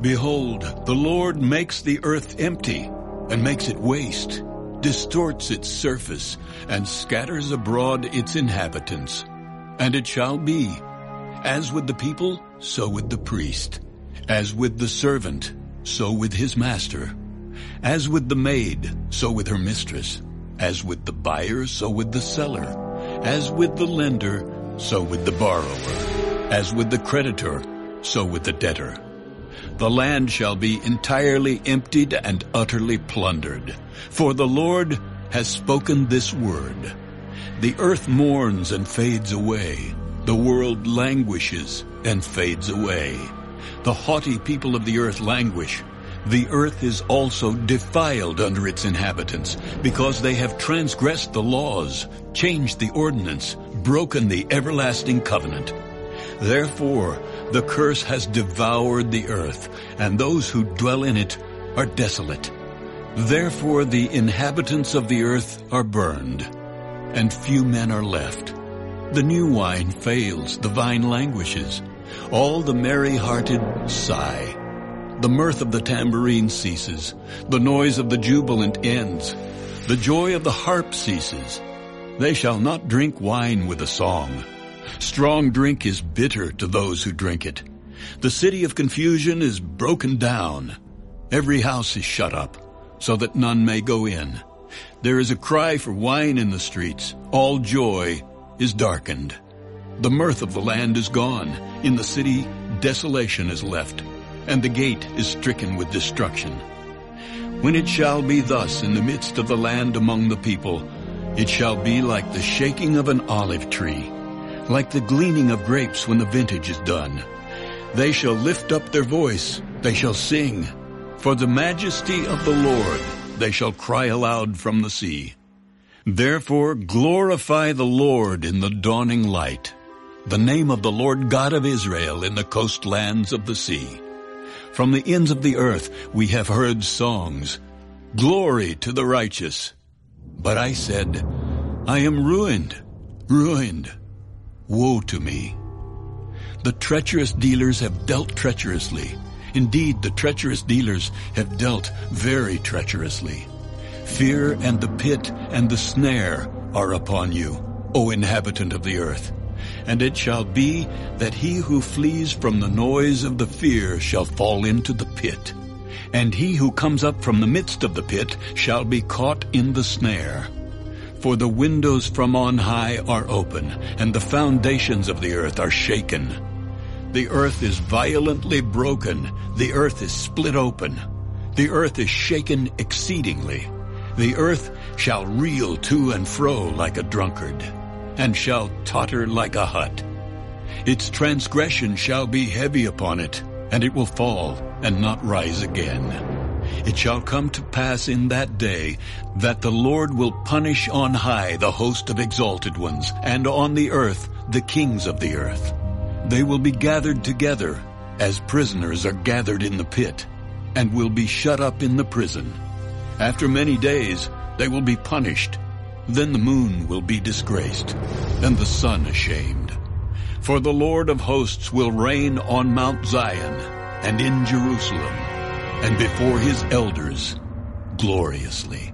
Behold, the Lord makes the earth empty and makes it waste, distorts its surface, and scatters abroad its inhabitants. And it shall be, as with the people, so with the priest, as with the servant, so with his master, as with the maid, so with her mistress, as with the buyer, so with the seller, as with the lender, so with the borrower, as with the creditor, so with the debtor. The land shall be entirely emptied and utterly plundered. For the Lord has spoken this word. The earth mourns and fades away. The world languishes and fades away. The haughty people of the earth languish. The earth is also defiled under its inhabitants, because they have transgressed the laws, changed the ordinance, broken the everlasting covenant. Therefore, the curse has devoured the earth, and those who dwell in it are desolate. Therefore the inhabitants of the earth are burned, and few men are left. The new wine fails, the vine languishes. All the merry-hearted sigh. The mirth of the tambourine ceases. The noise of the jubilant ends. The joy of the harp ceases. They shall not drink wine with a song. Strong drink is bitter to those who drink it. The city of confusion is broken down. Every house is shut up, so that none may go in. There is a cry for wine in the streets. All joy is darkened. The mirth of the land is gone. In the city, desolation is left, and the gate is stricken with destruction. When it shall be thus in the midst of the land among the people, it shall be like the shaking of an olive tree like the gleaning of grapes when the vintage is done. They shall lift up their voice, they shall sing. For the majesty of the Lord they shall cry aloud from the sea. Therefore glorify the Lord in the dawning light, the name of the Lord God of Israel in the coastlands of the sea. From the ends of the earth we have heard songs, Glory to the righteous. But I said, I am ruined, ruined. Woe to me! The treacherous dealers have dealt treacherously. Indeed, the treacherous dealers have dealt very treacherously. Fear and the pit and the snare are upon you, O inhabitant of the earth. And it shall be that he who flees from the noise of the fear shall fall into the pit. And he who comes up from the midst of the pit shall be caught in the snare. For the windows from on high are open, and the foundations of the earth are shaken. The earth is violently broken, the earth is split open. The earth is shaken exceedingly. The earth shall reel to and fro like a drunkard, and shall totter like a hut. Its transgression shall be heavy upon it, and it will fall and not rise again. It shall come to pass in that day that the Lord will punish on high the host of exalted ones, and on the earth the kings of the earth. They will be gathered together as prisoners are gathered in the pit, and will be shut up in the prison. After many days they will be punished. Then the moon will be disgraced, and the sun ashamed. For the Lord of hosts will reign on Mount Zion and in Jerusalem and before his elders gloriously.